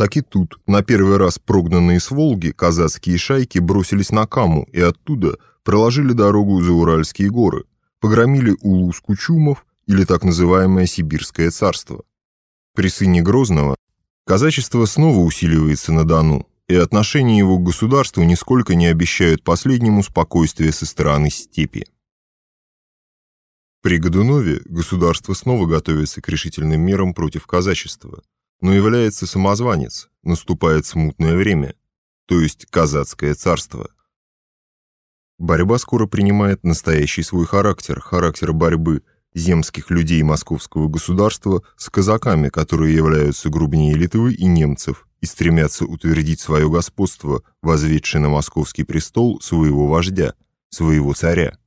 Так и тут, на первый раз прогнанные с Волги, казацкие шайки бросились на Каму и оттуда проложили дорогу за Уральские горы, погромили Улус Кучумов или так называемое Сибирское царство. При сыне Грозного казачество снова усиливается на Дону, и отношения его к государству нисколько не обещают последнему спокойствия со стороны степи. При Годунове государство снова готовится к решительным мерам против казачества, но является самозванец, наступает смутное время, то есть казацкое царство. Борьба скоро принимает настоящий свой характер, характер борьбы земских людей московского государства с казаками, которые являются грубнее Литвы и немцев и стремятся утвердить свое господство, возведшее на московский престол своего вождя, своего царя.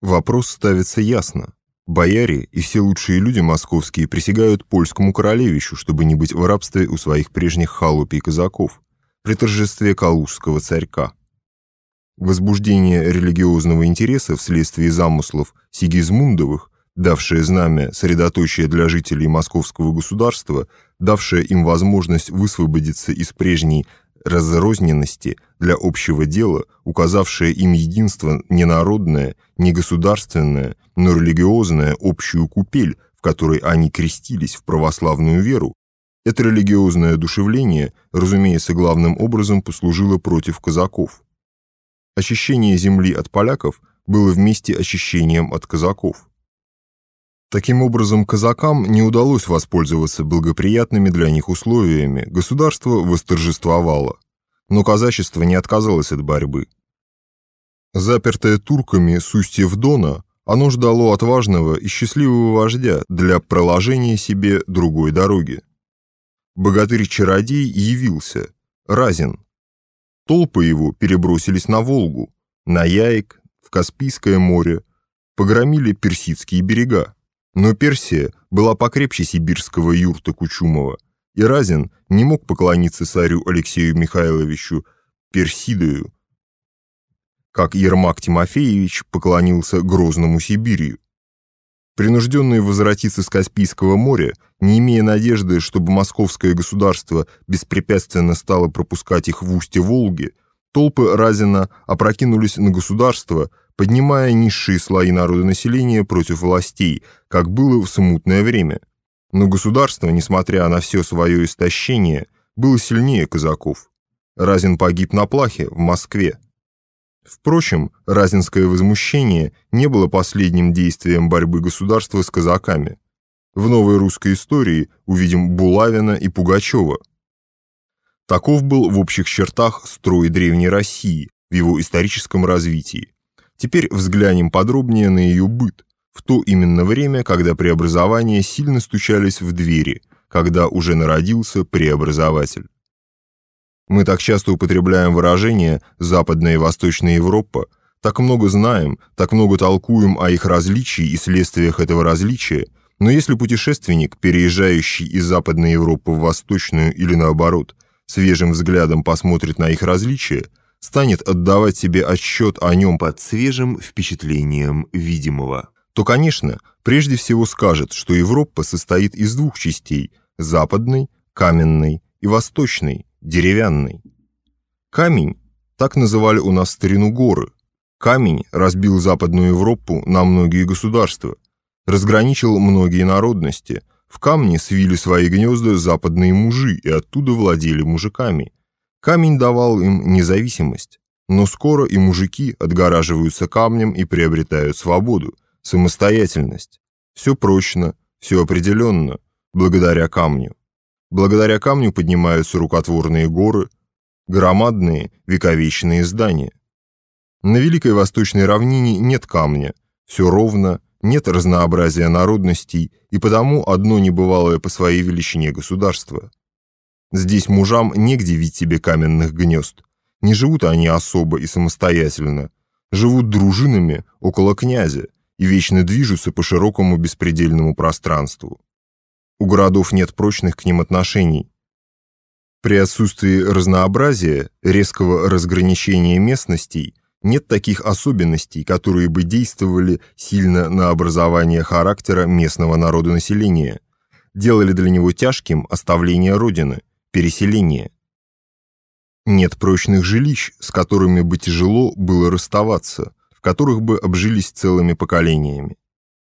Вопрос ставится ясно. Бояре и все лучшие люди московские присягают польскому королевичу, чтобы не быть в рабстве у своих прежних халупей казаков, при торжестве калужского царька. Возбуждение религиозного интереса вследствие замыслов Сигизмундовых, давшее знамя средоточие для жителей московского государства, давшее им возможность высвободиться из прежней разрозненности для общего дела, указавшее им единство не народное, не государственное, но религиозное, общую купель, в которой они крестились в православную веру, это религиозное одушевление, разумеется, главным образом послужило против казаков. Очищение земли от поляков было вместе очищением от казаков. Таким образом, казакам не удалось воспользоваться благоприятными для них условиями, государство восторжествовало. Но казачество не отказалось от борьбы. Запертое турками с устьев Дона, оно ждало отважного и счастливого вождя для проложения себе другой дороги. Богатырь-чародей явился, Разин, Толпы его перебросились на Волгу, на Яик, в Каспийское море, погромили персидские берега. Но Персия была покрепче сибирского юрта Кучумова, и Разин не мог поклониться царю Алексею Михайловичу Персидою, как Ермак Тимофеевич поклонился Грозному Сибирию. Принужденные возвратиться с Каспийского моря, не имея надежды, чтобы московское государство беспрепятственно стало пропускать их в устье Волги, толпы Разина опрокинулись на государство, поднимая низшие слои народонаселения против властей, как было в смутное время. Но государство, несмотря на все свое истощение, было сильнее казаков. Разин погиб на плахе в Москве. Впрочем, разинское возмущение не было последним действием борьбы государства с казаками. В новой русской истории увидим Булавина и Пугачева. Таков был в общих чертах строй Древней России в его историческом развитии. Теперь взглянем подробнее на ее быт, в то именно время, когда преобразования сильно стучались в двери, когда уже народился преобразователь. Мы так часто употребляем выражение «Западная и Восточная Европа», так много знаем, так много толкуем о их различии и следствиях этого различия, но если путешественник, переезжающий из Западной Европы в Восточную или наоборот, свежим взглядом посмотрит на их различия, станет отдавать себе отчет о нем под свежим впечатлением видимого, то, конечно, прежде всего скажет, что Европа состоит из двух частей – западной, каменной и восточной, деревянный. Камень, так называли у нас старину горы. Камень разбил Западную Европу на многие государства, разграничил многие народности. В камне свили свои гнезда западные мужи и оттуда владели мужиками. Камень давал им независимость. Но скоро и мужики отгораживаются камнем и приобретают свободу, самостоятельность. Все прочно, все определенно, благодаря камню. Благодаря камню поднимаются рукотворные горы, громадные вековечные здания. На Великой Восточной равнине нет камня, все ровно, нет разнообразия народностей и потому одно небывалое по своей величине государство. Здесь мужам негде видеть себе каменных гнезд. Не живут они особо и самостоятельно, живут дружинами около князя и вечно движутся по широкому беспредельному пространству. У городов нет прочных к ним отношений. При отсутствии разнообразия, резкого разграничения местностей, нет таких особенностей, которые бы действовали сильно на образование характера местного народонаселения. делали для него тяжким оставление родины, переселение. Нет прочных жилищ, с которыми бы тяжело было расставаться, в которых бы обжились целыми поколениями.